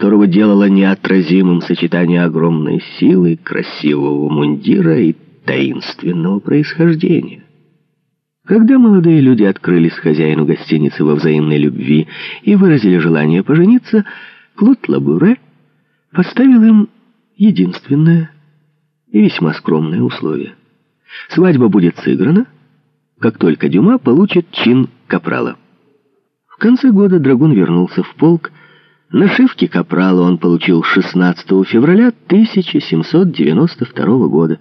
которого делало неотразимым сочетание огромной силы, красивого мундира и таинственного происхождения. Когда молодые люди открылись хозяину гостиницы во взаимной любви и выразили желание пожениться, Клод Лабуре поставил им единственное и весьма скромное условие. Свадьба будет сыграна, как только Дюма получит чин капрала. В конце года Драгун вернулся в полк. Нашивки капрала он получил 16 февраля 1792 года.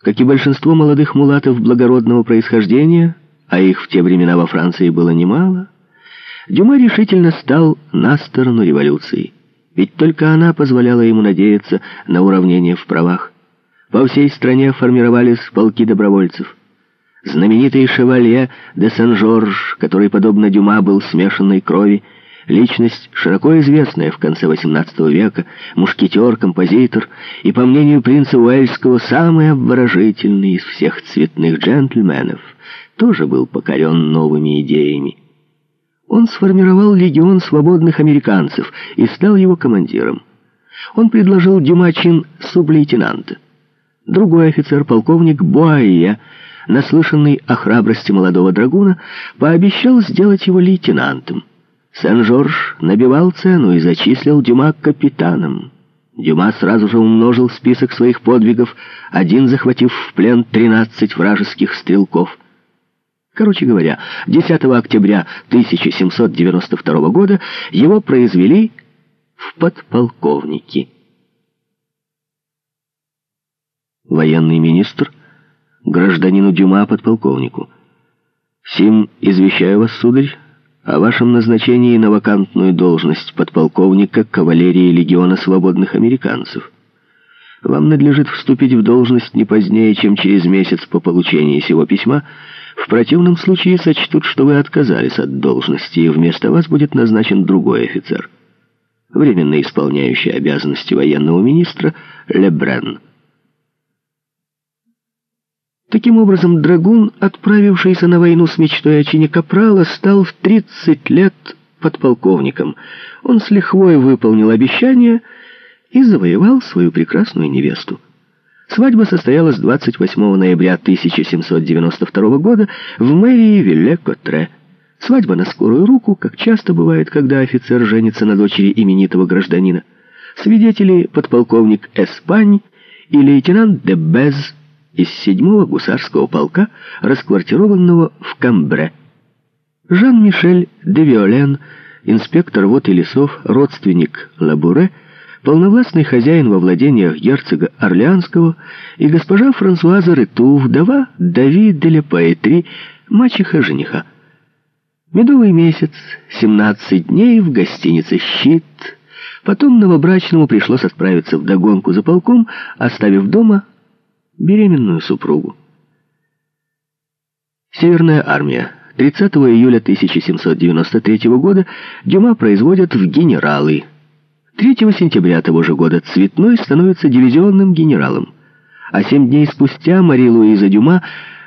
Как и большинство молодых мулатов благородного происхождения, а их в те времена во Франции было немало, Дюма решительно стал на сторону революции. Ведь только она позволяла ему надеяться на уравнение в правах. По всей стране формировались полки добровольцев. Знаменитый шевалье де Сен-Жорж, который, подобно Дюма, был смешанной крови, личность, широко известная в конце XVIII века, мушкетер, композитор и, по мнению принца Уэльского, самый обворожительный из всех цветных джентльменов, тоже был покорен новыми идеями. Он сформировал легион свободных американцев и стал его командиром. Он предложил Дюма чин сублейтенанта. Другой офицер, полковник Буайя, наслышанный о храбрости молодого драгуна, пообещал сделать его лейтенантом. Сен-Жорж набивал цену и зачислил Дюма капитаном. Дюма сразу же умножил список своих подвигов, один захватив в плен 13 вражеских стрелков. Короче говоря, 10 октября 1792 года его произвели в подполковники. Военный министр гражданину Дюма подполковнику. «Сим извещаю вас, сударь, о вашем назначении на вакантную должность подполковника кавалерии легиона свободных американцев. Вам надлежит вступить в должность не позднее, чем через месяц по получении сего письма. В противном случае сочтут, что вы отказались от должности, и вместо вас будет назначен другой офицер, временно исполняющий обязанности военного министра Лебрен». Таким образом, Драгун, отправившийся на войну с мечтой о чине Капрала, стал в 30 лет подполковником. Он с лихвой выполнил обещание и завоевал свою прекрасную невесту. Свадьба состоялась 28 ноября 1792 года в мэрии Вилле-Котре. Свадьба на скорую руку, как часто бывает, когда офицер женится на дочери именитого гражданина. Свидетели подполковник Эспань и лейтенант де Без из седьмого гусарского полка, расквартированного в Камбре. Жан-Мишель де Виолен, инспектор вод и лесов, родственник Лабуре, полновластный хозяин во владениях герцога Орлеанского и госпожа Франсуаза Рету, вдова Дави де Лепаэтри, мачеха жениха. Медовый месяц, 17 дней в гостинице «Щит». Потом новобрачному пришлось отправиться в догонку за полком, оставив дома беременную супругу. Северная армия. 30 июля 1793 года Дюма производят в генералы. 3 сентября того же года Цветной становится дивизионным генералом. А семь дней спустя Мари Луиза Дюма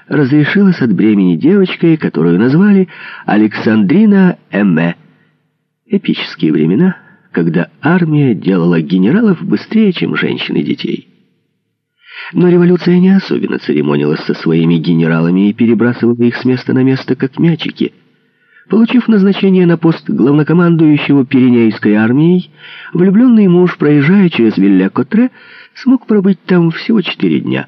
разрешилась от бремени девочкой, которую назвали Александрина Эмме. Эпические времена, когда армия делала генералов быстрее, чем женщин и детей. Но революция не особенно церемонилась со своими генералами и перебрасывала их с места на место, как мячики. Получив назначение на пост главнокомандующего Пиренейской армией, влюбленный муж, проезжая через Вилля-Котре, смог пробыть там всего четыре дня.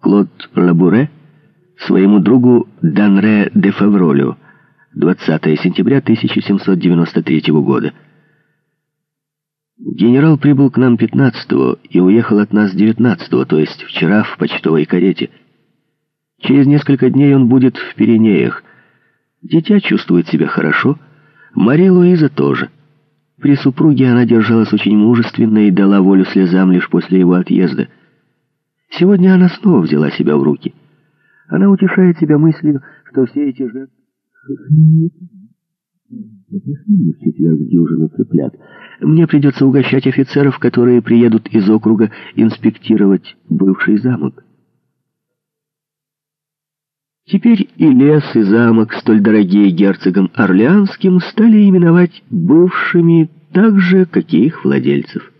Клод Лабуре своему другу Данре де Фавролю 20 сентября 1793 года. Генерал прибыл к нам 15-го и уехал от нас 19-го, то есть вчера в почтовой карете. Через несколько дней он будет в Пиренеях. Дитя чувствует себя хорошо, Мария Луиза тоже. При супруге она держалась очень мужественно и дала волю слезам лишь после его отъезда. Сегодня она снова взяла себя в руки. Она утешает себя мыслью, что все эти жертвы... Запиши в четверг дюжину цыплят. Мне придется угощать офицеров, которые приедут из округа инспектировать бывший замок. Теперь и лес, и замок, столь дорогие герцогом Орлеанским, стали именовать бывшими так же, как и их владельцев.